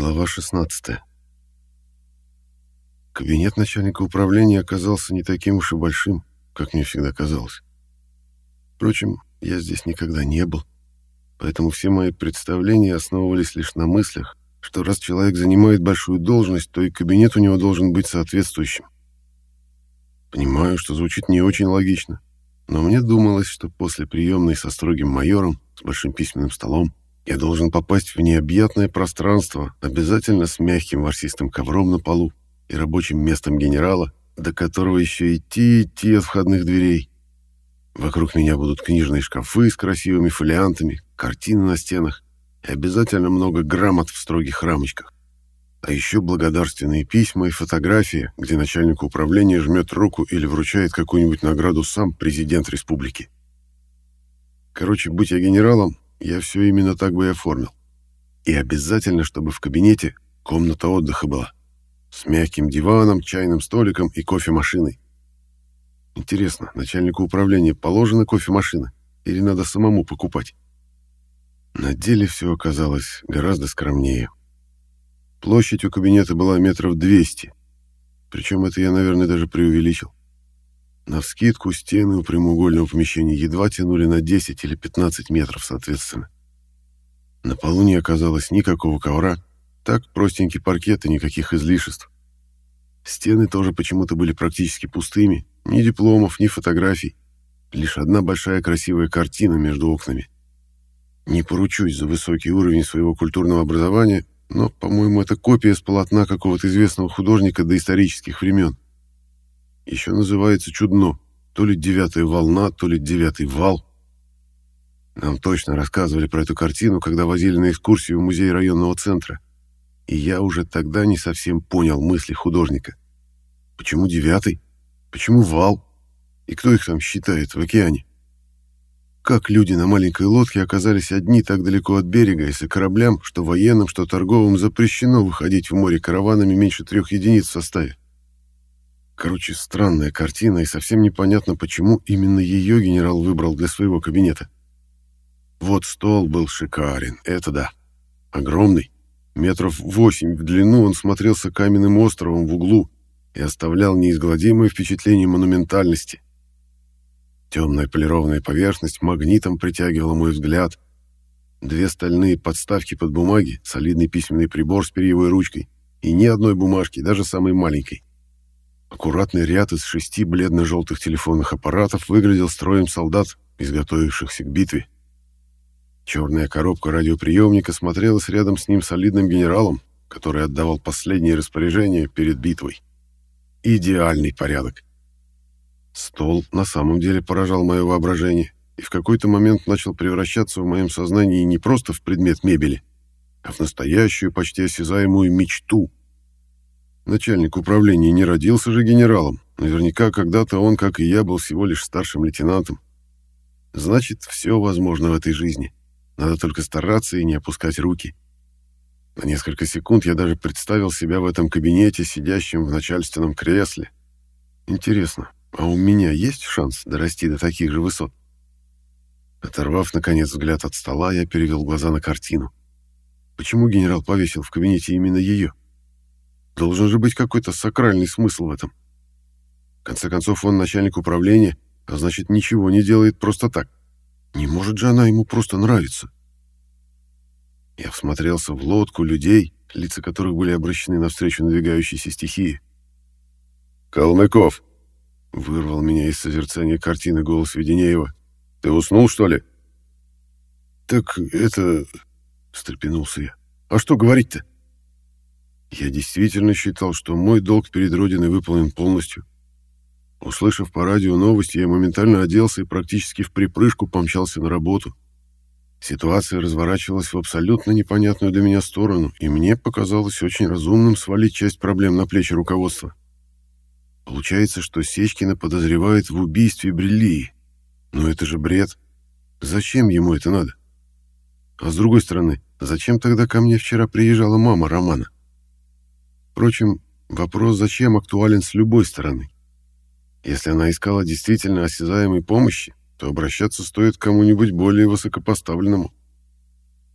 Глава 16 Кабинет начальника управления оказался не таким уж и большим, как мне всегда казалось. Впрочем, я здесь никогда не был, поэтому все мои представления основывались лишь на мыслях, что раз человек занимает большую должность, то и кабинет у него должен быть соответствующим. Понимаю, что звучит не очень логично, но мне думалось, что после приемной со строгим майором, с большим письменным столом, я должен попасть в необъятное пространство, обязательно с мягким ворсистым ковром на полу и рабочим местом генерала, до которого еще идти идти от входных дверей. Вокруг меня будут книжные шкафы с красивыми фолиантами, картины на стенах и обязательно много грамот в строгих рамочках. А еще благодарственные письма и фотографии, где начальник управления жмет руку или вручает какую-нибудь награду сам президент республики. Короче, будь я генералом, я все именно так бы и оформил. И обязательно, чтобы в кабинете комната отдыха была. С мягким диваном, чайным столиком и кофемашиной. Интересно, начальнику управления положена кофемашина или надо самому покупать? На деле все оказалось гораздо скромнее. Площадь у кабинета была метров 200. Причем это я, наверное, даже преувеличил. Навскидку стены у прямоугольного помещения едва тянули на 10 или 15 метров, соответственно. На полу не оказалось никакого ковра, так простенький паркет и никаких излишеств. Стены тоже почему-то были практически пустыми, ни дипломов, ни фотографий, лишь одна большая красивая картина между окнами. Не поручусь за высокий уровень своего культурного образования, но, по-моему, это копия с полотна какого-то известного художника доисторических времен еще называется чудно. То ли девятая волна, то ли девятый вал. Нам точно рассказывали про эту картину, когда возили на экскурсию в музей районного центра. И я уже тогда не совсем понял мысли художника. Почему девятый? Почему вал? И кто их там считает в океане? Как люди на маленькой лодке оказались одни так далеко от берега, если кораблям, что военным, что торговым, запрещено выходить в море караванами меньше трех единиц в составе? Короче, странная картина, и совсем непонятно, почему именно ее генерал выбрал для своего кабинета. Вот стол был шикарен, это да. Огромный. Метров восемь в длину он смотрелся каменным островом в углу и оставлял неизгладимое впечатление монументальности. Темная полированная поверхность магнитом притягивала мой взгляд. Две стальные подставки под бумаги, солидный письменный прибор с перьевой ручкой и ни одной бумажки, даже самой маленькой. Аккуратный ряд из шести бледно-желтых телефонных аппаратов выглядел строем солдат, изготовившихся к битве. Черная коробка радиоприемника смотрелась рядом с ним солидным генералом, который отдавал последние распоряжения перед битвой. Идеальный порядок. Стол на самом деле поражал мое воображение и в какой-то момент начал превращаться в моем сознании не просто в предмет мебели, а в настоящую, почти осязаемую мечту — Начальник управления не родился же генералом. Наверняка когда-то он, как и я, был всего лишь старшим лейтенантом. Значит, все возможно в этой жизни. Надо только стараться и не опускать руки. На несколько секунд я даже представил себя в этом кабинете, сидящим в начальственном кресле. Интересно, а у меня есть шанс дорасти до таких же высот? Оторвав, наконец, взгляд от стола, я перевел глаза на картину. Почему генерал повесил в кабинете именно ее? Должен же быть какой-то сакральный смысл в этом. В конце концов, он начальник управления, а значит, ничего не делает просто так. Не может же она ему просто нравиться. Я всмотрелся в лодку людей, лица которых были обращены навстречу надвигающейся стихии. «Калмыков!» — вырвал меня из созерцания картины голос Веденеева. «Ты уснул, что ли?» «Так это...» — встрепенулся я. «А что говорить-то?» Я действительно считал, что мой долг перед Родиной выполнен полностью. Услышав по радио новости, я моментально оделся и практически в припрыжку помчался на работу. Ситуация разворачивалась в абсолютно непонятную для меня сторону, и мне показалось очень разумным свалить часть проблем на плечи руководства. Получается, что Сечкина подозревает в убийстве Бриллии. Но это же бред. Зачем ему это надо? А с другой стороны, зачем тогда ко мне вчера приезжала мама Романа? Впрочем, вопрос «зачем» актуален с любой стороны. Если она искала действительно осязаемой помощи, то обращаться стоит к кому-нибудь более высокопоставленному.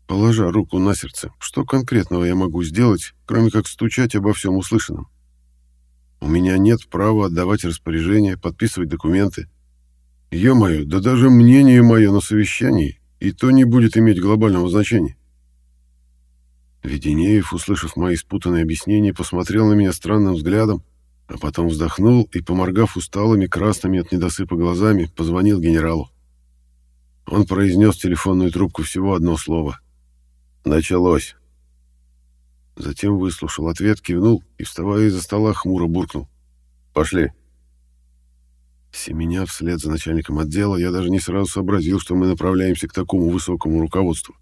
Положа руку на сердце, что конкретного я могу сделать, кроме как стучать обо всем услышанном? У меня нет права отдавать распоряжения, подписывать документы. Ё-моё, да даже мнение мое на совещании и то не будет иметь глобального значения. Веденеев, услышав мои спутанные объяснения, посмотрел на меня странным взглядом, а потом вздохнул и, поморгав усталыми, красными от недосыпа глазами, позвонил генералу. Он произнес телефонную трубку всего одно слово. «Началось». Затем выслушал ответ, кивнул и, вставая из-за стола, хмуро буркнул. «Пошли». Семеня вслед за начальником отдела, я даже не сразу сообразил, что мы направляемся к такому высокому руководству.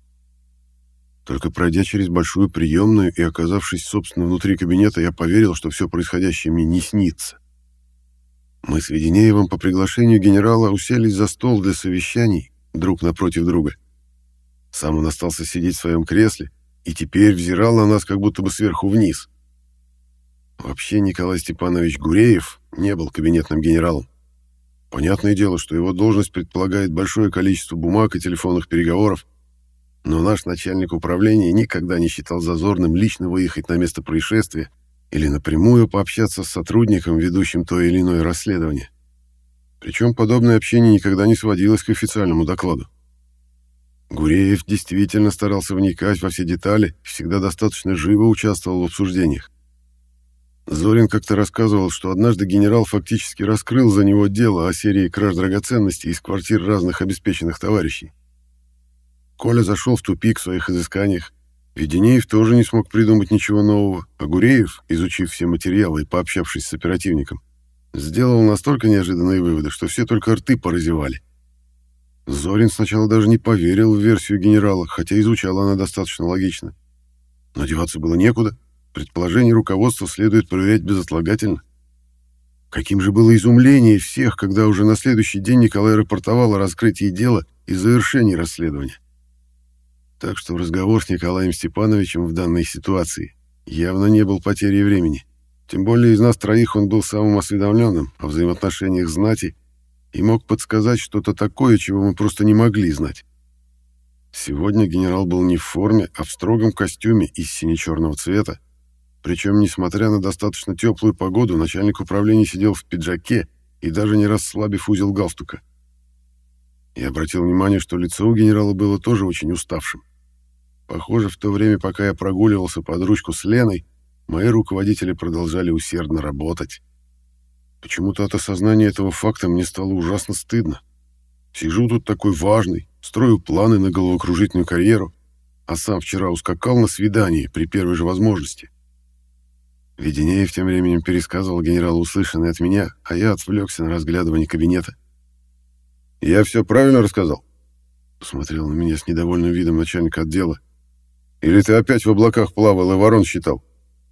Только пройдя через большую приемную и оказавшись, собственно, внутри кабинета, я поверил, что все происходящее мне не снится. Мы с Веденеевым по приглашению генерала уселись за стол для совещаний друг напротив друга. Сам он остался сидеть в своем кресле и теперь взирал на нас как будто бы сверху вниз. Вообще Николай Степанович Гуреев не был кабинетным генералом. Понятное дело, что его должность предполагает большое количество бумаг и телефонных переговоров, но наш начальник управления никогда не считал зазорным лично выехать на место происшествия или напрямую пообщаться с сотрудником, ведущим то или иное расследование. Причем подобное общение никогда не сводилось к официальному докладу. Гуреев действительно старался вникать во все детали всегда достаточно живо участвовал в обсуждениях. Зорин как-то рассказывал, что однажды генерал фактически раскрыл за него дело о серии краж драгоценностей из квартир разных обеспеченных товарищей. Коля зашел в тупик в своих изысканиях. Веденеев тоже не смог придумать ничего нового, а Гуреев, изучив все материалы и пообщавшись с оперативником, сделал настолько неожиданные выводы, что все только рты поразевали. Зорин сначала даже не поверил в версию генерала, хотя изучала она достаточно логично. Но деваться было некуда. Предположение руководства следует проверять безотлагательно. Каким же было изумление всех, когда уже на следующий день Николай рапортовал о раскрытии дела и завершении расследования. Так что разговор с Николаем Степановичем в данной ситуации явно не был потерей времени. Тем более из нас троих он был самым осведомленным о взаимоотношениях знати и мог подсказать что-то такое, чего мы просто не могли знать. Сегодня генерал был не в форме, а в строгом костюме из сине-черного цвета. Причем, несмотря на достаточно теплую погоду, начальник управления сидел в пиджаке и даже не расслабив узел галстука. Я обратил внимание, что лицо у генерала было тоже очень уставшим. Похоже, в то время, пока я прогуливался под ручку с Леной, мои руководители продолжали усердно работать. Почему-то от осознания этого факта мне стало ужасно стыдно. Сижу тут такой важный, строю планы на головокружительную карьеру, а сам вчера ускакал на свидание при первой же возможности. Веденеев тем временем пересказывал генералу услышанное от меня, а я отвлекся на разглядывание кабинета. «Я все правильно рассказал?» Посмотрел на меня с недовольным видом начальника отдела, или ты опять в облаках плавал и ворон считал?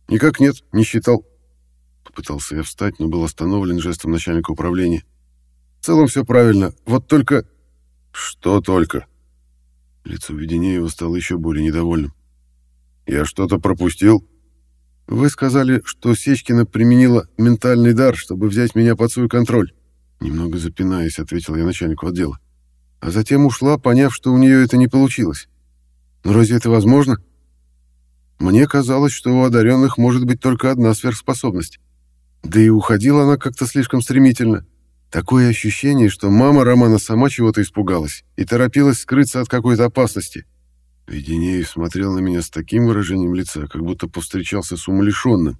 Никак нет, не считал. Попытался я встать, но был остановлен жестом начальника управления. В целом все правильно, вот только... Что только? Лицо Веденеева стало еще более недовольным. Я что-то пропустил? Вы сказали, что Сечкина применила ментальный дар, чтобы взять меня под свой контроль. Немного запинаясь, ответил я начальнику отдела. А затем ушла, поняв, что у нее это не получилось. Но разве это возможно? Мне казалось, что у одаренных может быть только одна сверхспособность. Да и уходила она как-то слишком стремительно. Такое ощущение, что мама Романа сама чего-то испугалась и торопилась скрыться от какой-то опасности. Веденеев смотрел на меня с таким выражением лица, как будто повстречался с умалишенным,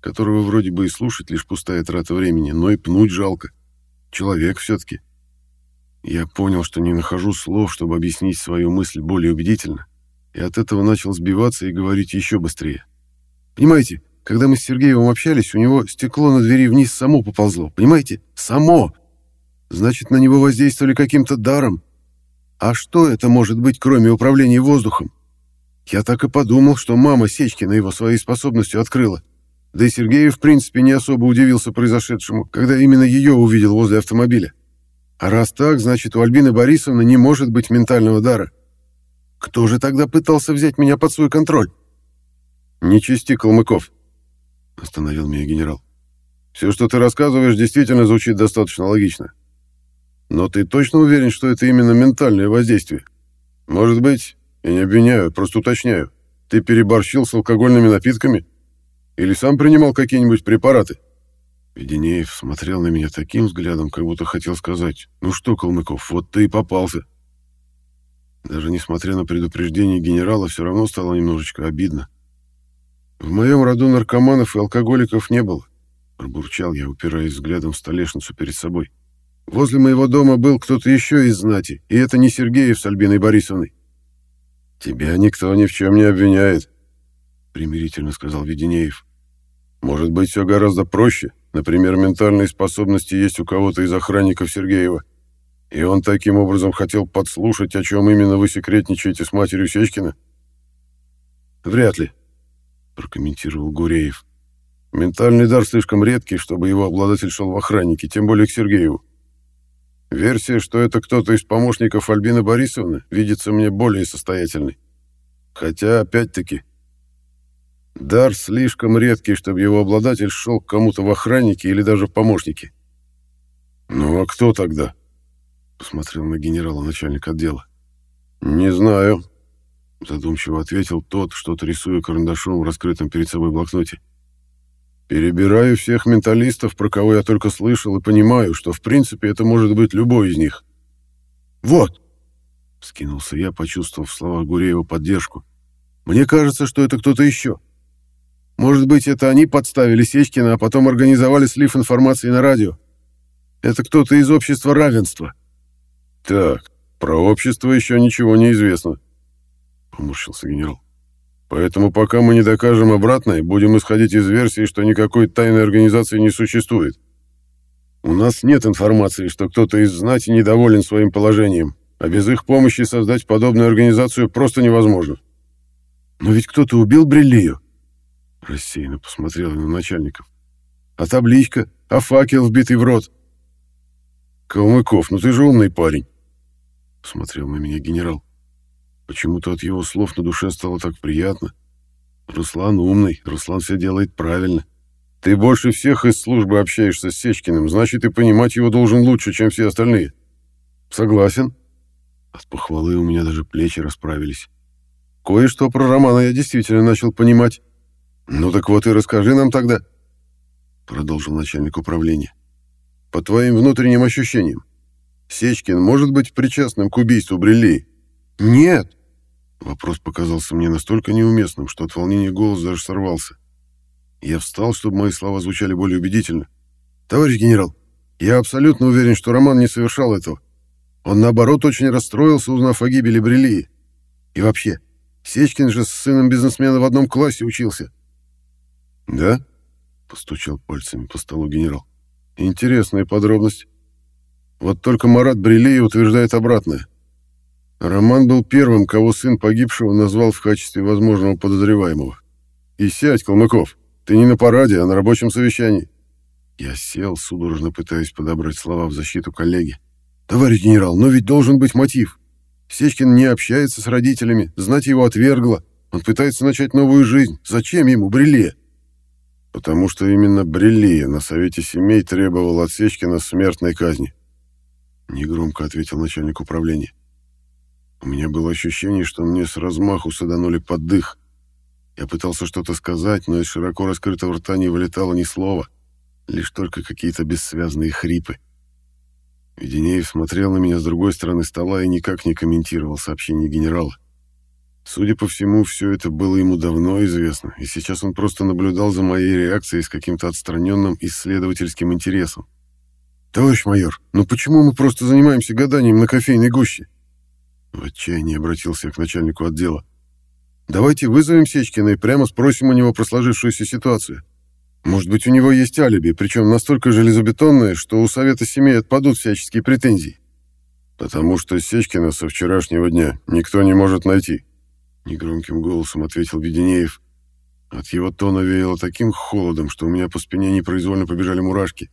которого вроде бы и слушать лишь пустая трата времени, но и пнуть жалко. Человек все-таки. Я понял, что не нахожу слов, чтобы объяснить свою мысль более убедительно, и от этого начал сбиваться и говорить еще быстрее. Понимаете, когда мы с Сергеевым общались, у него стекло на двери вниз само поползло. Понимаете? Само! Значит, на него воздействовали каким-то даром. А что это может быть, кроме управления воздухом? Я так и подумал, что мама Сечкина его своей способностью открыла. Да и Сергеев, в принципе, не особо удивился произошедшему, когда именно ее увидел возле автомобиля. А раз так, значит, у Альбины Борисовны не может быть ментального дара. Кто же тогда пытался взять меня под свой контроль? Не чисти, Калмыков, остановил меня генерал. Все, что ты рассказываешь, действительно звучит достаточно логично. Но ты точно уверен, что это именно ментальное воздействие? Может быть, Я не обвиняю, просто уточняю. Ты переборщил с алкогольными напитками? Или сам принимал какие-нибудь препараты?» Веденеев смотрел на меня таким взглядом, как будто хотел сказать, «Ну что, Калмыков, вот ты и попался». Даже несмотря на предупреждение генерала, все равно стало немножечко обидно. В моем роду наркоманов и алкоголиков не было, пробурчал я, упираясь взглядом в столешницу перед собой. Возле моего дома был кто-то еще из знати, и это не Сергеев с Альбиной Борисовной. Тебя никто ни в чем не обвиняет, примирительно сказал Веденеев. Может быть, все гораздо проще. Например, ментальные способности есть у кого-то из охранников Сергеева. И он таким образом хотел подслушать, о чем именно вы секретничаете с матерью Сечкина? Вряд ли, прокомментировал Гуреев. Ментальный дар слишком редкий, чтобы его обладатель шел в охранники, тем более к Сергееву. Версия, что это кто-то из помощников Альбины Борисовны, видится мне более состоятельной. Хотя, опять-таки, дар слишком редкий, чтобы его обладатель шел к кому-то в охранники или даже в помощники. «Ну а кто тогда?» — посмотрел на генерала начальник отдела. «Не знаю», задумчиво ответил тот, что-то рисуя карандашом в раскрытом перед собой блокноте. Перебираю всех менталистов, про кого я только слышал, и понимаю, что в принципе это может быть любой из них. Вот, скинулся я, почувствовав в словах Гуреева поддержку. Мне кажется, что это кто-то еще. Может быть, это они подставили Сечкина, а потом организовали слив информации на радио. Это кто-то из общества равенства. Так, про общество еще ничего не известно, поморщился генерал. Поэтому пока мы не докажем обратное, будем исходить из версии, что никакой тайной организации не существует. У нас нет информации, что кто-то из знати недоволен своим положением, а без их помощи создать подобную организацию просто невозможно. Но ведь кто-то убил Бриллию. Рассеянно посмотрел на начальников. А табличка, а факел вбитый в рот. Калмыков, ну ты же умный парень. Смотрел на меня генерал. Почему-то от его слов на душе стало так приятно. Руслан умный, Руслан все делает правильно. Ты больше всех из службы общаешься с Сечкиным, значит, и понимать его должен лучше, чем все остальные. Согласен. От похвалы у меня даже плечи расправились. Кое-что про Романа я действительно начал понимать. Ну так вот и расскажи нам тогда, продолжил начальник управления. По твоим внутренним ощущениям, Сечкин может быть причастным к убийству Бриллии? Нет, Вопрос показался мне настолько неуместным, что от волнения голос даже сорвался. Я встал, чтобы мои слова звучали более убедительно. «Товарищ генерал, я абсолютно уверен, что Роман не совершал этого. Он, наоборот, очень расстроился, узнав о гибели Брелии. И вообще, Сечкин же с сыном бизнесмена в одном классе учился». «Да?» — постучал пальцами по столу генерал. «Интересная подробность. Вот только Марат Брелия утверждает обратное. Роман был первым, кого сын погибшего назвал в качестве возможного подозреваемого. «И сядь, Калмыков, ты не на параде, а на рабочем совещании». Я сел, судорожно пытаясь подобрать слова в защиту коллеги. «Товарищ генерал, но ведь должен быть мотив. Сечкин не общается с родителями, знать его отвергло. Он пытается начать новую жизнь. Зачем ему Брилле?» «Потому что именно Брилле на Совете Семей требовал от Сечкина смертной казни», — негромко ответил начальник управления. У меня было ощущение, что мне с размаху саданули под дых. Я пытался что-то сказать, но из широко раскрытого рта не вылетало ни слова, лишь только какие-то бессвязные хрипы. Веденеев смотрел на меня с другой стороны стола и никак не комментировал сообщение генерала. Судя по всему, все это было ему давно известно, и сейчас он просто наблюдал за моей реакцией с каким-то отстраненным исследовательским интересом. «Товарищ майор, ну почему мы просто занимаемся гаданием на кофейной гуще?» В отчаянии обратился к начальнику отдела. «Давайте вызовем Сечкина и прямо спросим у него про сложившуюся ситуацию. Может быть, у него есть алиби, причем настолько железобетонное, что у Совета Семей отпадут всяческие претензии. Потому что Сечкина со вчерашнего дня никто не может найти», — негромким голосом ответил Веденеев. От его тона веяло таким холодом, что у меня по спине непроизвольно побежали мурашки.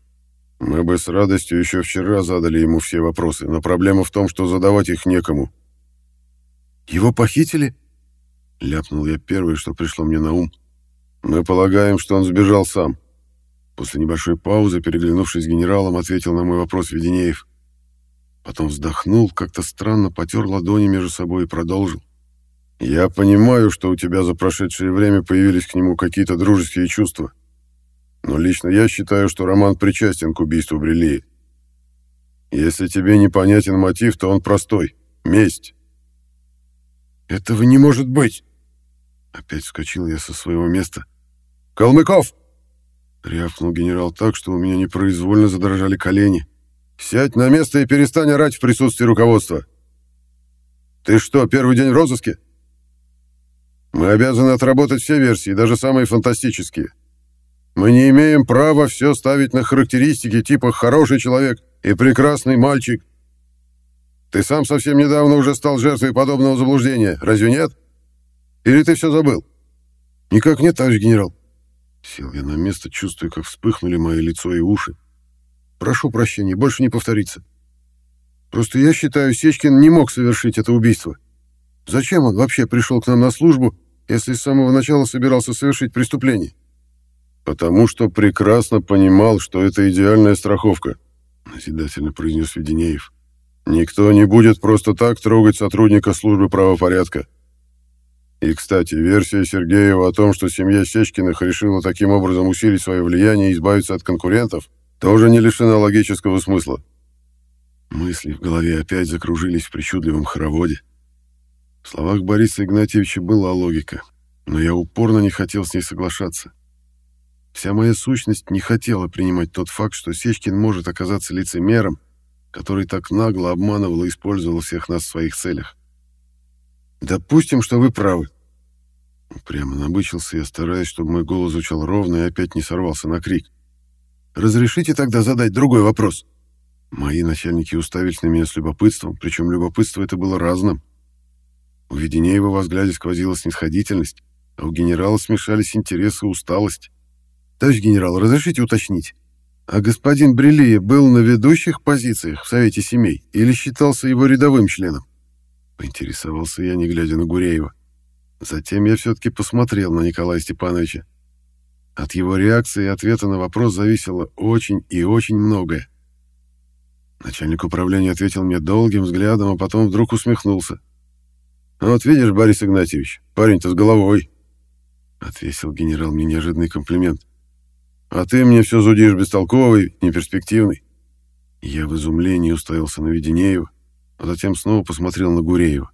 Мы бы с радостью еще вчера задали ему все вопросы, но проблема в том, что задавать их некому. Его похитили? Ляпнул я первое, что пришло мне на ум. Мы полагаем, что он сбежал сам. После небольшой паузы, переглянувшись с генералом, ответил на мой вопрос Веденеев. Потом вздохнул, как-то странно потер ладони между собой и продолжил. Я понимаю, что у тебя за прошедшее время появились к нему какие-то дружеские чувства. Но лично я считаю, что Роман причастен к убийству Брелии. Если тебе непонятен мотив, то он простой — месть. «Этого не может быть!» Опять вскочил я со своего места. «Калмыков!» — рявкнул генерал так, что у меня непроизвольно задрожали колени. «Сядь на место и перестань орать в присутствии руководства. Ты что, первый день в розыске?» Мы обязаны отработать все версии, даже самые фантастические. Мы не имеем права все ставить на характеристики типа «хороший человек» и «прекрасный мальчик». Ты сам совсем недавно уже стал жертвой подобного заблуждения, разве нет? Или ты все забыл? Никак нет, товарищ генерал. Сел я на место, чувствуя, как вспыхнули мои лицо и уши. Прошу прощения, больше не повторится. Просто я считаю, Сечкин не мог совершить это убийство. Зачем он вообще пришел к нам на службу если с самого начала собирался совершить преступление? Потому что прекрасно понимал, что это идеальная страховка, назидательно произнес Веденеев. Никто не будет просто так трогать сотрудника службы правопорядка. И, кстати, версия Сергеева о том, что семья Сечкиных решила таким образом усилить свое влияние и избавиться от конкурентов, тоже не лишена логического смысла. Мысли в голове опять закружились в причудливом хороводе. В словах Бориса Игнатьевича была логика, но я упорно не хотел с ней соглашаться. Вся моя сущность не хотела принимать тот факт, что Сечкин может оказаться лицемером, который так нагло обманывал и использовал всех нас в своих целях. «Допустим, что вы правы». Прямо набычился я, стараясь, чтобы мой голос звучал ровно и опять не сорвался на крик. «Разрешите тогда задать другой вопрос?» Мои начальники уставились на меня с любопытством, причем любопытство это было разным. У Веденеева во взгляде сквозила снисходительность, а у генерала смешались интересы и усталость. «Товарищ генерал, разрешите уточнить, а господин Брелия был на ведущих позициях в Совете семей или считался его рядовым членом?» Поинтересовался я, не глядя на Гуреева. Затем я все-таки посмотрел на Николая Степановича. От его реакции и ответа на вопрос зависело очень и очень многое. Начальник управления ответил мне долгим взглядом, а потом вдруг усмехнулся. «Вот видишь, Борис Игнатьевич, парень-то с головой!» Отвесил генерал мне неожиданный комплимент. «А ты мне все зудишь бестолковый, неперспективный». Я в изумлении уставился на Веденеева, а затем снова посмотрел на Гуреева.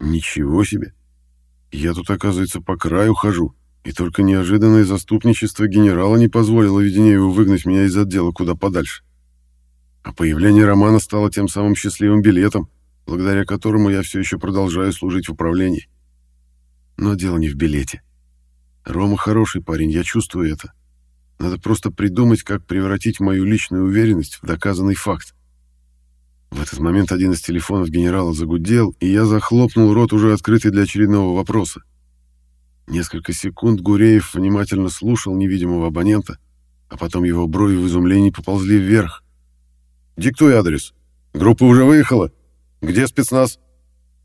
«Ничего себе! Я тут, оказывается, по краю хожу, и только неожиданное заступничество генерала не позволило Веденееву выгнать меня из отдела куда подальше. А появление Романа стало тем самым счастливым билетом, благодаря которому я все еще продолжаю служить в управлении. Но дело не в билете. Рома хороший парень, я чувствую это. Надо просто придумать, как превратить мою личную уверенность в доказанный факт. В этот момент один из телефонов генерала загудел, и я захлопнул рот, уже открытый для очередного вопроса. Несколько секунд Гуреев внимательно слушал невидимого абонента, а потом его брови в изумлении поползли вверх. «Диктуй адрес. Группа уже выехала?» Где спецназ?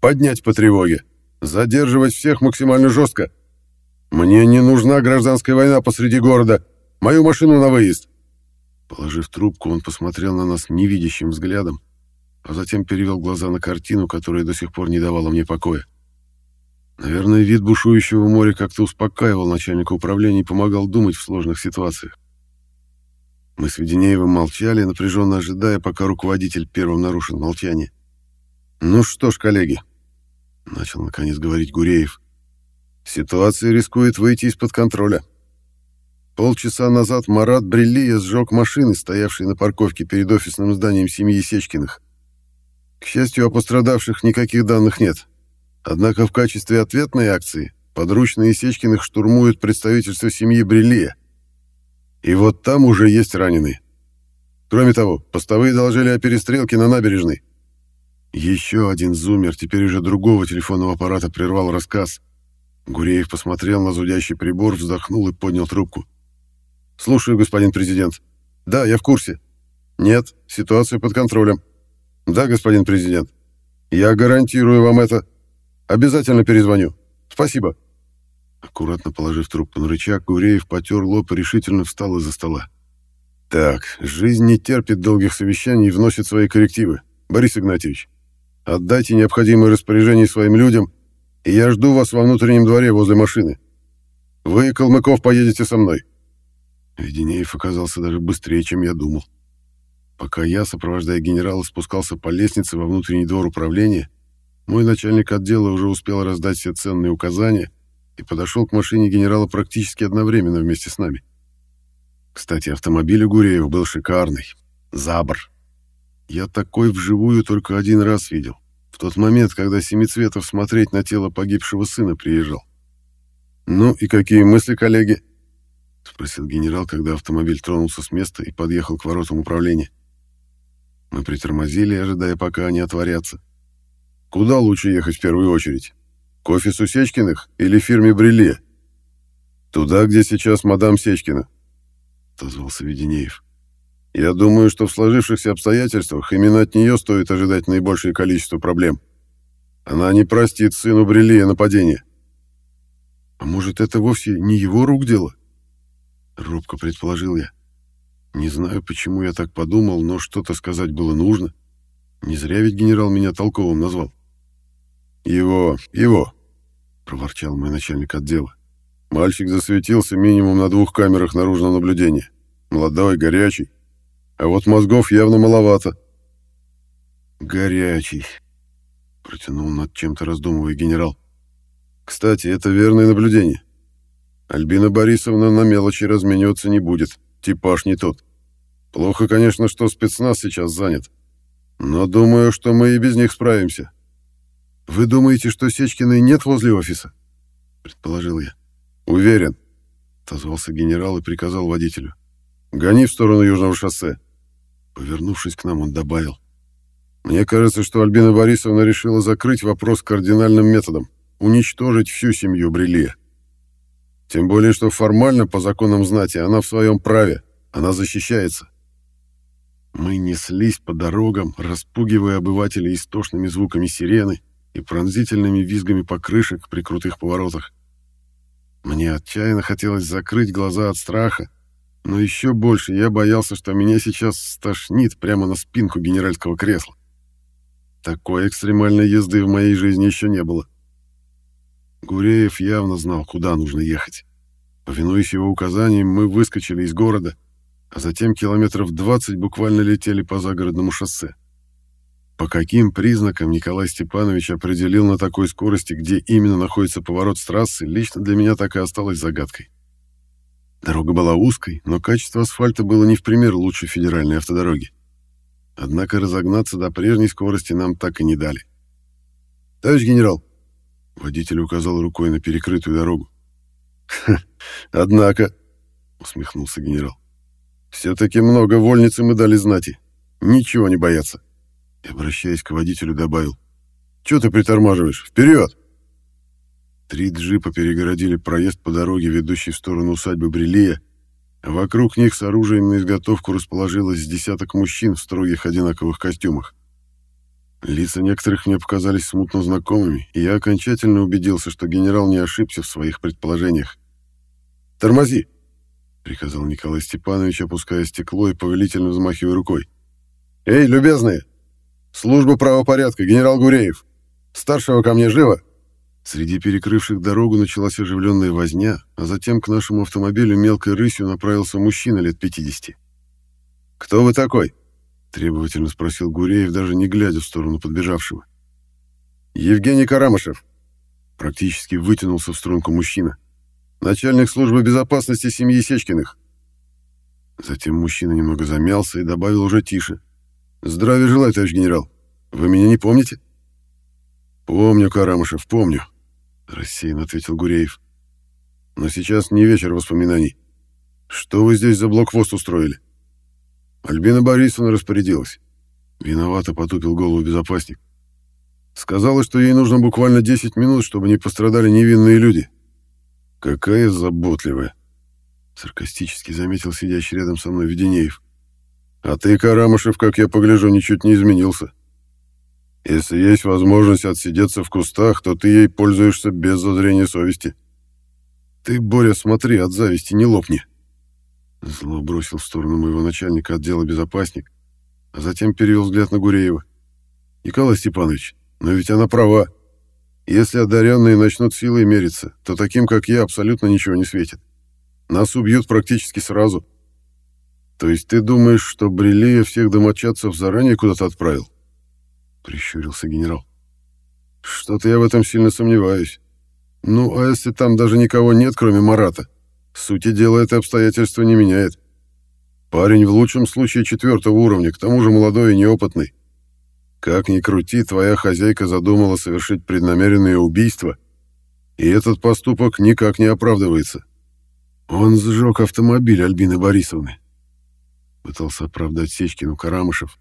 Поднять по тревоге. Задерживать всех максимально жестко. Мне не нужна гражданская война посреди города. Мою машину на выезд. Положив трубку, он посмотрел на нас невидящим взглядом, а затем перевел глаза на картину, которая до сих пор не давала мне покоя. Наверное, вид бушующего моря как-то успокаивал начальника управления и помогал думать в сложных ситуациях. Мы с Веденеевым молчали, напряженно ожидая, пока руководитель первым нарушит молчание. «Ну что ж, коллеги», — начал наконец говорить Гуреев, — «ситуация рискует выйти из-под контроля. Полчаса назад Марат Бриллия сжег машины, стоявшие на парковке перед офисным зданием семьи Сечкиных. К счастью, о пострадавших никаких данных нет. Однако в качестве ответной акции подручные Сечкиных штурмуют представительство семьи Бриллия. И вот там уже есть раненые. Кроме того, постовые доложили о перестрелке на набережной. Еще один зумер, теперь уже другого телефонного аппарата, прервал рассказ. Гуреев посмотрел на зудящий прибор, вздохнул и поднял трубку. «Слушаю, господин президент. Да, я в курсе. Нет, ситуация под контролем. Да, господин президент. Я гарантирую вам это. Обязательно перезвоню. Спасибо». Аккуратно положив трубку на рычаг, Гуреев потер лоб и решительно встал из-за стола. «Так, жизнь не терпит долгих совещаний и вносит свои коррективы. Борис Игнатьевич, Отдайте необходимые распоряжения своим людям и я жду вас во внутреннем дворе возле машины. Вы, Калмыков, поедете со мной». Веденеев оказался даже быстрее, чем я думал. Пока я, сопровождая генерала, спускался по лестнице во внутренний двор управления, мой начальник отдела уже успел раздать все ценные указания и подошел к машине генерала практически одновременно вместе с нами. Кстати, автомобиль у Гуреева был шикарный. Забр. Я такой вживую только один раз видел. В тот момент, когда Семицветов смотреть на тело погибшего сына приезжал. «Ну и какие мысли, коллеги?» — спросил генерал, когда автомобиль тронулся с места и подъехал к воротам управления. Мы притормозили, ожидая, пока они отворятся. «Куда лучше ехать в первую очередь? К офису Сечкиных или фирме Брелье?» «Туда, где сейчас мадам Сечкина», — отозвался Веденеев. «Я думаю, что в сложившихся обстоятельствах именно от нее стоит ожидать наибольшее количество проблем. Она не простит сыну Брелье нападение». «А может, это вовсе не его рук дело?» — робко предположил я. Не знаю, почему я так подумал, но что-то сказать было нужно. Не зря ведь генерал меня толковым назвал. «Его, его!» — проворчал мой начальник отдела. «Мальчик засветился минимум на двух камерах наружного наблюдения. Молодой, горячий. А вот мозгов явно маловато». «Горячий», — протянул над чем-то раздумывая генерал. «Кстати, это верное наблюдение. Альбина Борисовна на мелочи размениваться не будет. Типаж не тот. Плохо, конечно, что спецназ сейчас занят. Но думаю, что мы и без них справимся. Вы думаете, что Сечкиной нет возле офиса? Предположил я. Уверен. Отозвался генерал и приказал водителю. Гони в сторону Южного шоссе. Повернувшись к нам, он добавил. Мне кажется, что Альбина Борисовна решила закрыть вопрос кардинальным методом. Уничтожить всю семью Брелье. Тем более, что формально, по законам знати, она в своем праве. Она защищается. Мы неслись по дорогам, распугивая обывателей истошными звуками сирены и пронзительными визгами покрышек при крутых поворотах. Мне отчаянно хотелось закрыть глаза от страха, но еще больше я боялся, что меня сейчас стошнит прямо на спинку генеральского кресла. Такой экстремальной езды в моей жизни еще не было. Гуреев явно знал, куда нужно ехать. Повинуясь его указаниям, мы выскочили из города, а затем километров 20 буквально летели по загородному шоссе. По каким признакам Николай Степанович определил на такой скорости, где именно находится поворот с трассы, лично для меня так и осталось загадкой. Дорога была узкой, но качество асфальта было не в пример лучше федеральной автодороги. Однако разогнаться до прежней скорости нам так и не дали. «Товарищ генерал, Водитель указал рукой на перекрытую дорогу. «Однако», — усмехнулся генерал, — «все-таки много вольницы мы дали знати. Ничего не бояться». И, обращаясь к водителю, добавил. «Чего ты притормаживаешь? Вперед!» Три джипа перегородили проезд по дороге, ведущей в сторону усадьбы Брелия, а вокруг них с оружием на изготовку расположилось десяток мужчин в строгих одинаковых костюмах. Лица некоторых мне показались смутно знакомыми, и я окончательно убедился, что генерал не ошибся в своих предположениях. «Тормози!» — приказал Николай Степанович, опуская стекло и повелительно взмахивая рукой. «Эй, любезные! Служба правопорядка, генерал Гуреев! Старшего ко мне живо!» Среди перекрывших дорогу началась оживленная возня, а затем к нашему автомобилю мелкой рысью направился мужчина лет 50. «Кто вы такой?» — требовательно спросил Гуреев, даже не глядя в сторону подбежавшего. «Евгений Карамышев», — практически вытянулся в струнку мужчина. «Начальник службы безопасности семьи Сечкиных». Затем мужчина немного замялся и добавил уже тише. «Здравия желаю, товарищ генерал. Вы меня не помните?» «Помню, Карамышев, помню», — рассеянно ответил Гуреев. «Но сейчас не вечер воспоминаний. Что вы здесь за блокпост устроили?» Альбина Борисовна распорядилась. Виновато потупил голову безопасник. Сказала, что ей нужно буквально 10 минут, чтобы не пострадали невинные люди. Какая заботливая. Саркастически заметил сидящий рядом со мной Веденеев. А ты, Карамышев, как я погляжу, ничуть не изменился. Если есть возможность отсидеться в кустах, то ты ей пользуешься без зазрения совести. Ты, Боря, смотри, от зависти не лопни. Зло бросил в сторону моего начальника отдела безопасник, а затем перевел взгляд на Гуреева. «Николай Степанович, но ведь она права. Если одаренные начнут силой мериться, то таким, как я, абсолютно ничего не светит. Нас убьют практически сразу. То есть ты думаешь, что Брилия всех домочадцев заранее куда-то отправил? Прищурился генерал. Что-то я в этом сильно сомневаюсь. Ну, а если там даже никого нет, кроме Марата? Сути дела это обстоятельство не меняет. Парень в лучшем случае четвертого уровня, к тому же молодой и неопытный. Как ни крути, твоя хозяйка задумала совершить преднамеренное убийство, и этот поступок никак не оправдывается. Он сжег автомобиль Альбины Борисовны. Пытался оправдать Сечкину Карамышев,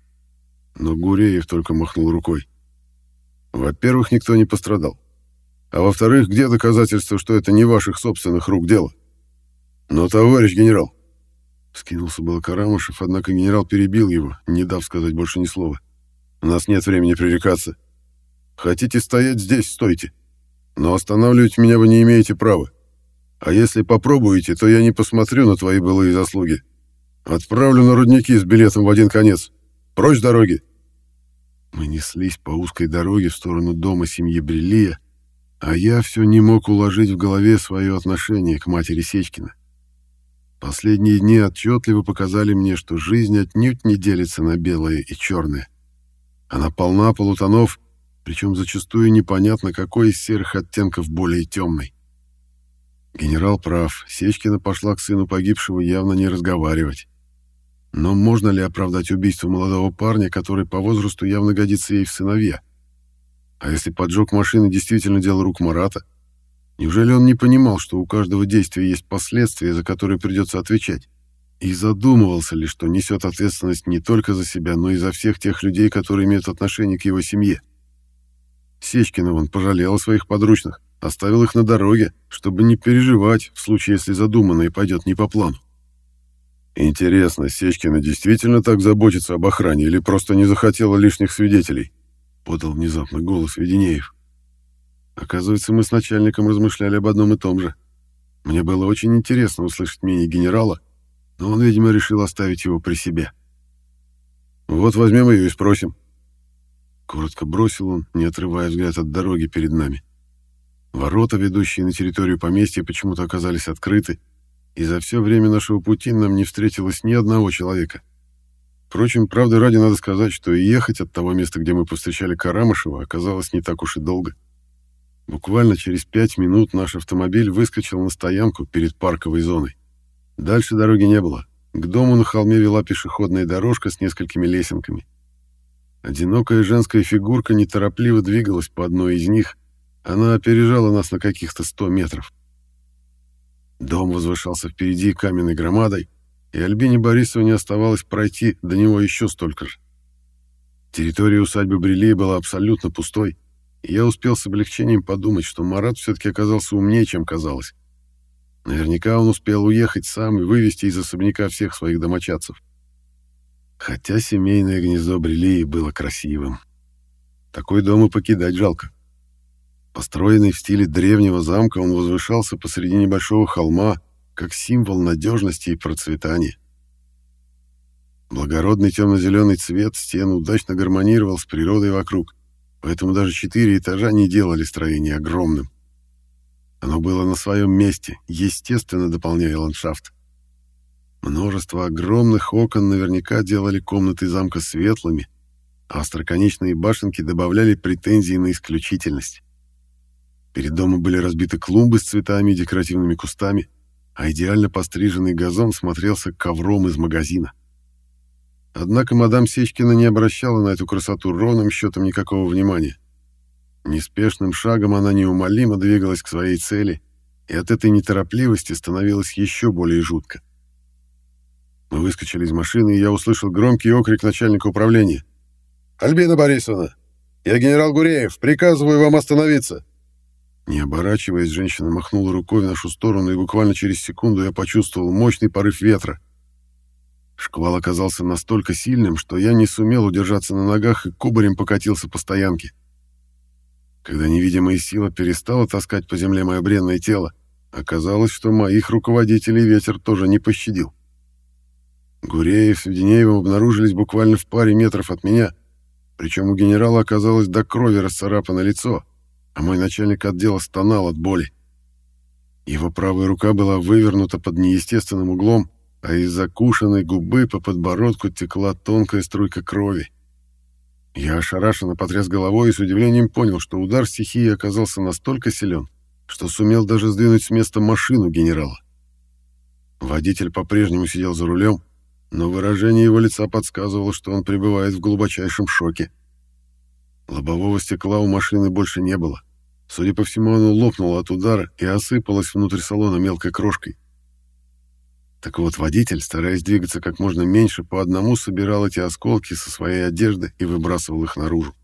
но Гуреев только махнул рукой. Во-первых, никто не пострадал. А во-вторых, где доказательства, что это не ваших собственных рук дело? Но, товарищ генерал, скинулся было Карамышев, однако генерал перебил его, не дав сказать больше ни слова. У нас нет времени пререкаться. Хотите стоять здесь, стойте. Но останавливать меня вы не имеете права. А если попробуете, то я не посмотрю на твои былые заслуги. Отправлю на рудники с билетом в один конец. Прочь дороги!» Мы неслись по узкой дороге в сторону дома семьи Брелия, а я все не мог уложить в голове свое отношение к матери Сечкина. Последние дни отчетливо показали мне, что жизнь отнюдь не делится на белое и черное. Она полна полутонов, причем зачастую непонятно, какой из серых оттенков более темный. Генерал прав, Сечкина пошла к сыну погибшего явно не разговаривать. Но можно ли оправдать убийство молодого парня, который по возрасту явно годится ей в сыновья? А если поджог машины действительно дело рук Марата? Неужели он не понимал, что у каждого действия есть последствия, за которые придется отвечать? И задумывался ли, что несет ответственность не только за себя, но и за всех тех людей, которые имеют отношение к его семье? Сечкина он пожалел своих подручных, оставил их на дороге, чтобы не переживать в случае, если задуманное пойдет не по плану. Интересно, Сечкина действительно так заботится об охране или просто не захотела лишних свидетелей? Подал внезапно голос Веденеев. Оказывается, мы с начальником размышляли об одном и том же. Мне было очень интересно услышать мнение генерала, но он, видимо, решил оставить его при себе. «Вот возьмем ее и спросим». Коротко бросил он, не отрывая взгляд от дороги перед нами. Ворота, ведущие на территорию поместья, почему-то оказались открыты, и за все время нашего пути нам не встретилось ни одного человека. Впрочем, правды ради надо сказать, что и ехать от того места, где мы повстречали Карамышева, оказалось не так уж и долго. Буквально через пять минут наш автомобиль выскочил на стоянку перед парковой зоной. Дальше дороги не было. К дому на холме вела пешеходная дорожка с несколькими лесенками. Одинокая женская фигурка неторопливо двигалась по одной из них. Она опережала нас на каких-то сто метров. Дом возвышался впереди каменной громадой, и Альбине Борисовне оставалось пройти до него еще столько же. Территория усадьбы Брилей была абсолютно пустой, и я успел с облегчением подумать, что Марат все-таки оказался умнее, чем казалось. Наверняка он успел уехать сам и вывести из особняка всех своих домочадцев. Хотя семейное гнездо Брилии было красивым. Такой дом и покидать жалко. Построенный в стиле древнего замка, он возвышался посреди небольшого холма, как символ надежности и процветания. Благородный темно-зеленый цвет стен удачно гармонировал с природой вокруг, поэтому даже четыре этажа не делали строение огромным. Оно было на своем месте, естественно дополняя ландшафт. Множество огромных окон наверняка делали комнаты замка светлыми, а остроконечные башенки добавляли претензии на исключительность. Перед домом были разбиты клумбы с цветами и декоративными кустами, а идеально постриженный газон смотрелся ковром из магазина. Однако мадам Сечкина не обращала на эту красоту ровным счетом никакого внимания. Неспешным шагом она неумолимо двигалась к своей цели, и от этой неторопливости становилось еще более жутко. Мы выскочили из машины, и я услышал громкий окрик начальника управления. «Альбина Борисовна, я генерал Гуреев, приказываю вам остановиться!» Не оборачиваясь, женщина махнула рукой в нашу сторону, и буквально через секунду я почувствовал мощный порыв ветра. Шквал оказался настолько сильным, что я не сумел удержаться на ногах и кубарем покатился по стоянке. Когда невидимая сила перестала таскать по земле мое бренное тело, оказалось, что моих руководителей ветер тоже не пощадил. Гуреев с Веденеевым обнаружились буквально в паре метров от меня, причем у генерала оказалось до крови расцарапано лицо, а мой начальник отдела стонал от боли. Его правая рука была вывернута под неестественным углом, а из закушенной губы по подбородку текла тонкая струйка крови. Я ошарашенно потряс головой и с удивлением понял, что удар стихии оказался настолько силен, что сумел даже сдвинуть с места машину генерала. Водитель по-прежнему сидел за рулем, но выражение его лица подсказывало, что он пребывает в глубочайшем шоке. Лобового стекла у машины больше не было. Судя по всему, оно лопнуло от удара и осыпалось внутрь салона мелкой крошкой. Так вот, водитель, стараясь двигаться как можно меньше, по одному собирал эти осколки со своей одежды и выбрасывал их наружу.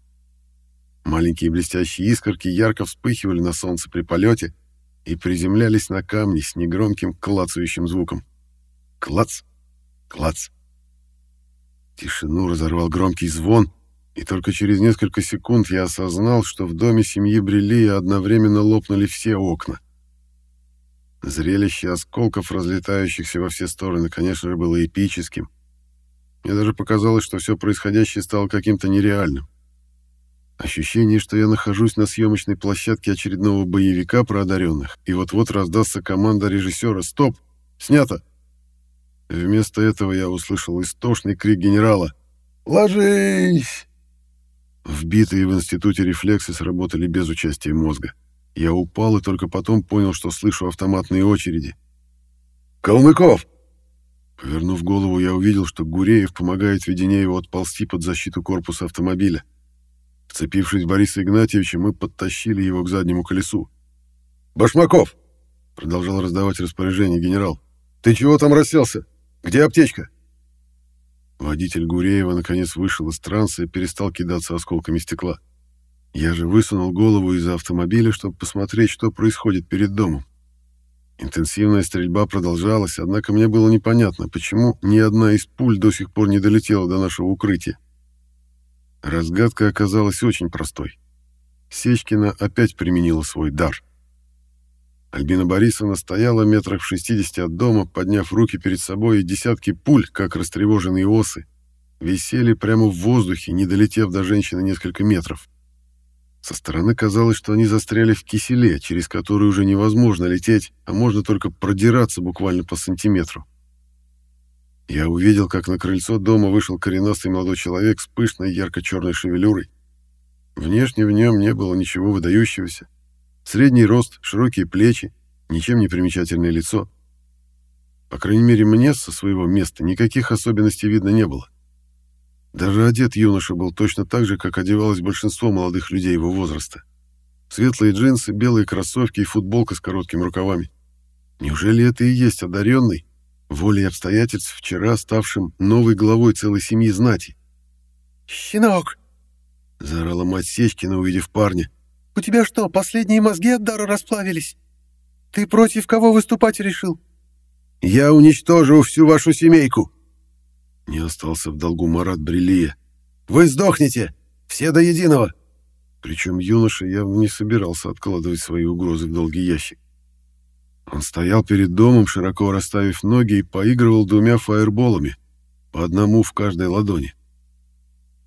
Маленькие блестящие искорки ярко вспыхивали на солнце при полете и приземлялись на камни с негромким клацающим звуком. Клац! Клац! Тишину разорвал громкий звон — и только через несколько секунд я осознал, что в доме семьи Брелия одновременно лопнули все окна. Зрелище осколков, разлетающихся во все стороны, конечно же, было эпическим. Мне даже показалось, что все происходящее стало каким-то нереальным. Ощущение, что я нахожусь на съемочной площадке очередного боевика про одаренных, и вот-вот раздастся команда режиссера «Стоп! Снято!». Вместо этого я услышал истошный крик генерала «Ложись!». Вбитые в институте рефлексы сработали без участия мозга. Я упал и только потом понял, что слышу автоматные очереди. «Калмыков!» Повернув голову, я увидел, что Гуреев помогает Веденееву отползти под защиту корпуса автомобиля. Вцепившись Бориса Игнатьевича, мы подтащили его к заднему колесу. «Башмаков!» — продолжал раздавать распоряжение генерал. «Ты чего там расселся? Где аптечка?» Водитель Гуреева наконец вышел из транса и перестал кидаться осколками стекла. Я же высунул голову из автомобиля, чтобы посмотреть, что происходит перед домом. Интенсивная стрельба продолжалась, однако мне было непонятно, почему ни одна из пуль до сих пор не долетела до нашего укрытия. Разгадка оказалась очень простой. Сечкина опять применила свой дар. Альбина Борисовна стояла метрах в 60 от дома, подняв руки перед собой, и десятки пуль, как растревоженные осы, висели прямо в воздухе, не долетев до женщины несколько метров. Со стороны казалось, что они застряли в киселе, через который уже невозможно лететь, а можно только продираться буквально по сантиметру. Я увидел, как на крыльцо дома вышел коренастый молодой человек с пышной ярко-черной шевелюрой. Внешне в нем не было ничего выдающегося, Средний рост, широкие плечи, ничем не примечательное лицо. По крайней мере, мне со своего места никаких особенностей видно не было. Даже одет юноша был точно так же, как одевалось большинство молодых людей его возраста. Светлые джинсы, белые кроссовки и футболка с короткими рукавами. Неужели это и есть одаренный, волей обстоятельств, вчера ставшим новой главой целой семьи знати? «Щенок!» — заорала мать Сечкина, увидев парня. У тебя что, последние мозги от дара расплавились? Ты против кого выступать решил? Я уничтожу всю вашу семейку. Не остался в долгу Марат Брелия. Вы сдохнете, все до единого. Причем юноша явно не собирался откладывать свои угрозы в долгий ящик. Он стоял перед домом, широко расставив ноги, и поигрывал двумя фаерболами, по одному в каждой ладони.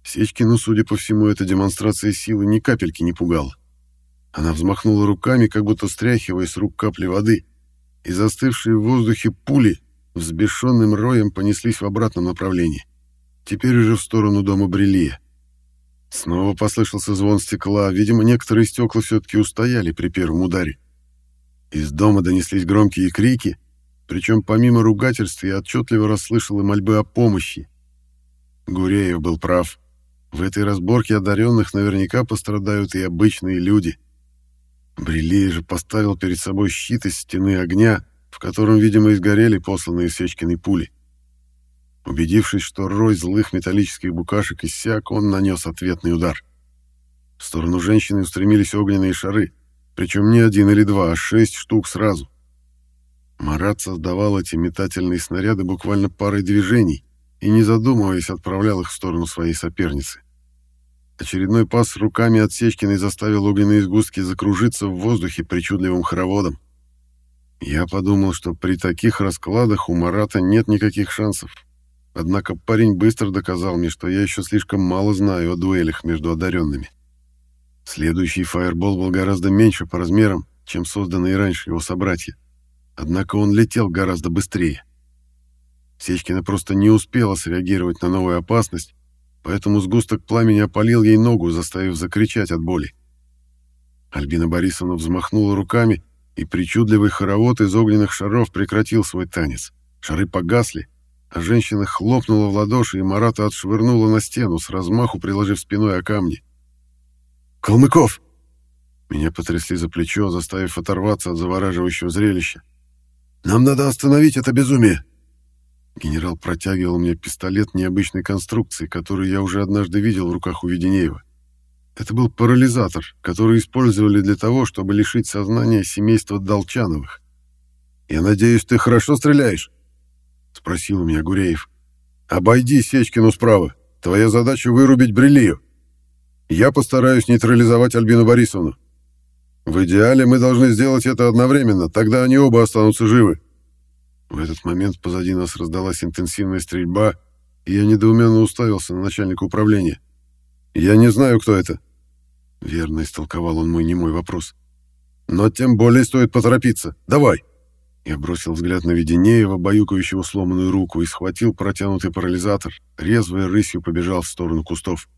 Сечкину, судя по всему, эта демонстрация силы ни капельки не пугала. Она взмахнула руками, как будто стряхивая с рук капли воды, и застывшие в воздухе пули взбешенным роем понеслись в обратном направлении. Теперь уже в сторону дома Брелия. Снова послышался звон стекла. Видимо, некоторые стекла все-таки устояли при первом ударе. Из дома донеслись громкие крики, причем помимо ругательств я отчетливо расслышал и мольбы о помощи. Гуреев был прав. В этой разборке одаренных наверняка пострадают и обычные люди — Брилей же поставил перед собой щит из стены огня, в котором, видимо, изгорели посланные Сечкиной пули. Убедившись, что рой злых металлических букашек иссяк, он нанес ответный удар. В сторону женщины устремились огненные шары, причем не один или два, а шесть штук сразу. Марат создавал эти метательные снаряды буквально парой движений и, не задумываясь, отправлял их в сторону своей соперницы. Очередной пас руками от Сечкиной заставил огненные сгустки закружиться в воздухе причудливым хороводом. Я подумал, что при таких раскладах у Марата нет никаких шансов. Однако парень быстро доказал мне, что я еще слишком мало знаю о дуэлях между одаренными. Следующий фаербол был гораздо меньше по размерам, чем созданные раньше его собратья. Однако он летел гораздо быстрее. Сечкина просто не успела среагировать на новую опасность, поэтому сгусток пламени опалил ей ногу, заставив закричать от боли. Альбина Борисовна взмахнула руками, и причудливый хоровод из огненных шаров прекратил свой танец. Шары погасли, а женщина хлопнула в ладоши, и Марата отшвырнула на стену, с размаху приложив спиной о камни. «Калмыков!» Меня потрясли за плечо, заставив оторваться от завораживающего зрелища. «Нам надо остановить это безумие!» Генерал протягивал мне пистолет необычной конструкции, который я уже однажды видел в руках у Веденеева. Это был парализатор, который использовали для того, чтобы лишить сознания семейства Долчановых. «Я надеюсь, ты хорошо стреляешь?» — спросил у меня Гуреев. «Обойди Сечкину справа. Твоя задача — вырубить Брелию. Я постараюсь нейтрализовать Альбину Борисовну. В идеале мы должны сделать это одновременно, тогда они оба останутся живы». В этот момент позади нас раздалась интенсивная стрельба, и я недоуменно уставился на начальника управления. «Я не знаю, кто это», — верно истолковал он мой немой вопрос. «Но тем более стоит поторопиться. Давай!» Я бросил взгляд на Веденеева, баюкающего сломанную руку, и схватил протянутый парализатор, резвой рысью побежал в сторону кустов.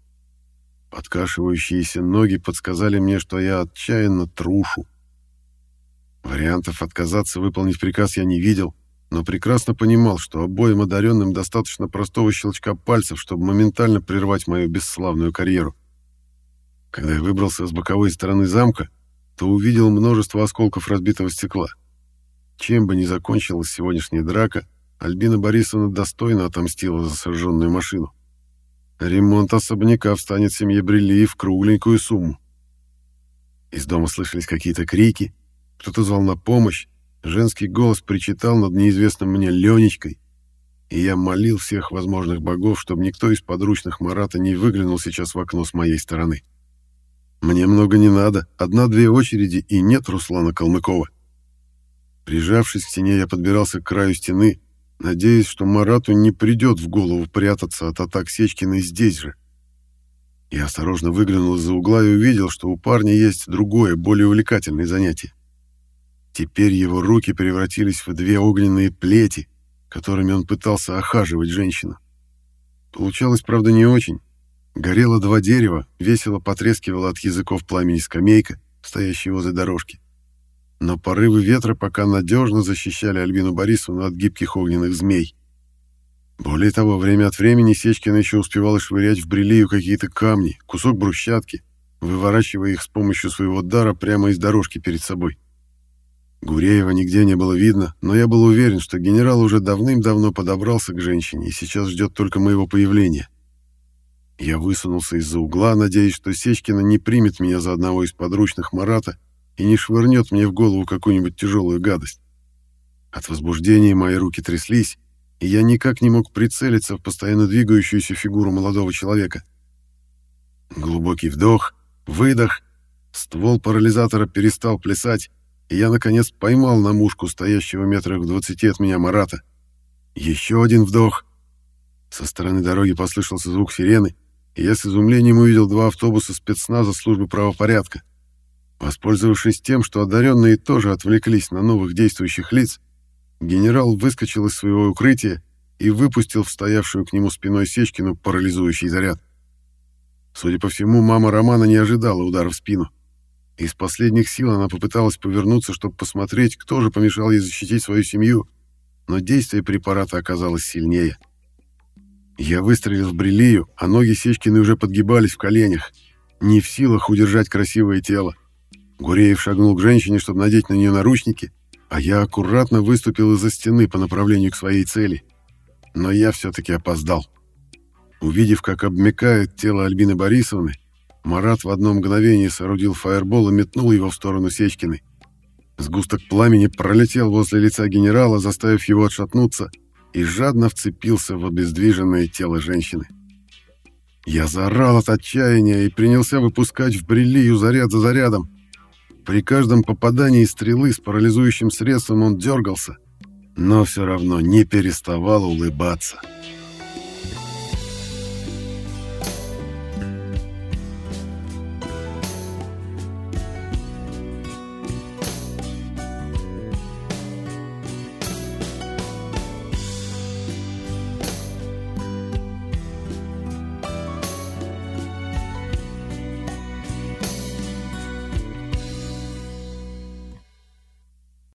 Подкашивающиеся ноги подсказали мне, что я отчаянно трушу. Вариантов отказаться выполнить приказ я не видел, но прекрасно понимал, что обоим одаренным достаточно простого щелчка пальцев, чтобы моментально прервать мою бесславную карьеру. Когда я выбрался с боковой стороны замка, то увидел множество осколков разбитого стекла. Чем бы ни закончилась сегодняшняя драка, Альбина Борисовна достойно отомстила за сожженную машину. Ремонт особняка встанет семье Брели в кругленькую сумму. Из дома слышались какие-то крики, кто-то звал на помощь, женский голос причитал над неизвестным мне Ленечкой, и я молил всех возможных богов, чтобы никто из подручных Марата не выглянул сейчас в окно с моей стороны. Мне много не надо, одна-две очереди, и нет Руслана Калмыкова. Прижавшись к стене, я подбирался к краю стены, надеясь, что Марату не придет в голову прятаться от атак Сечкиной здесь же. Я осторожно выглянул из-за угла и увидел, что у парня есть другое, более увлекательное занятие. Теперь его руки превратились в две огненные плети, которыми он пытался охаживать женщину. Получалось, правда, не очень. Горело два дерева, весело потрескивала от языков пламени скамейка, стоящая возле дорожки. Но порывы ветра пока надежно защищали Альбину Борисовну от гибких огненных змей. Более того, время от времени Сечкина еще успевала швырять в брелию какие-то камни, кусок брусчатки, выворачивая их с помощью своего дара прямо из дорожки перед собой. Гуреева нигде не было видно, но я был уверен, что генерал уже давным-давно подобрался к женщине и сейчас ждет только моего появления. Я высунулся из-за угла, надеясь, что Сечкина не примет меня за одного из подручных Марата и не швырнет мне в голову какую-нибудь тяжелую гадость. От возбуждения мои руки тряслись, и я никак не мог прицелиться в постоянно двигающуюся фигуру молодого человека. Глубокий вдох, выдох, ствол парализатора перестал плясать, и я, наконец, поймал на мушку стоящего метрах в двадцати от меня Марата. Еще один вдох. Со стороны дороги послышался звук сирены, и я с изумлением увидел два автобуса спецназа службы правопорядка. Воспользовавшись тем, что одаренные тоже отвлеклись на новых действующих лиц, генерал выскочил из своего укрытия и выпустил в стоявшую к нему спиной Сечкину парализующий заряд. Судя по всему, мама Романа не ожидала удара в спину. Из последних сил она попыталась повернуться, чтобы посмотреть, кто же помешал ей защитить свою семью, но действие препарата оказалось сильнее. Я выстрелил в брелию, а ноги Сечкины уже подгибались в коленях, не в силах удержать красивое тело. Гуреев шагнул к женщине, чтобы надеть на нее наручники, а я аккуратно выступил из-за стены по направлению к своей цели. Но я все-таки опоздал. Увидев, как обмекает тело Альбины Борисовны, Марат в одно мгновение соорудил фаербол и метнул его в сторону Сечкиной. Сгусток пламени пролетел возле лица генерала, заставив его отшатнуться, и жадно вцепился в обездвиженное тело женщины. Я заорал от отчаяния и принялся выпускать в брелию заряд за зарядом. При каждом попадании стрелы с парализующим средством он дергался, но все равно не переставал улыбаться.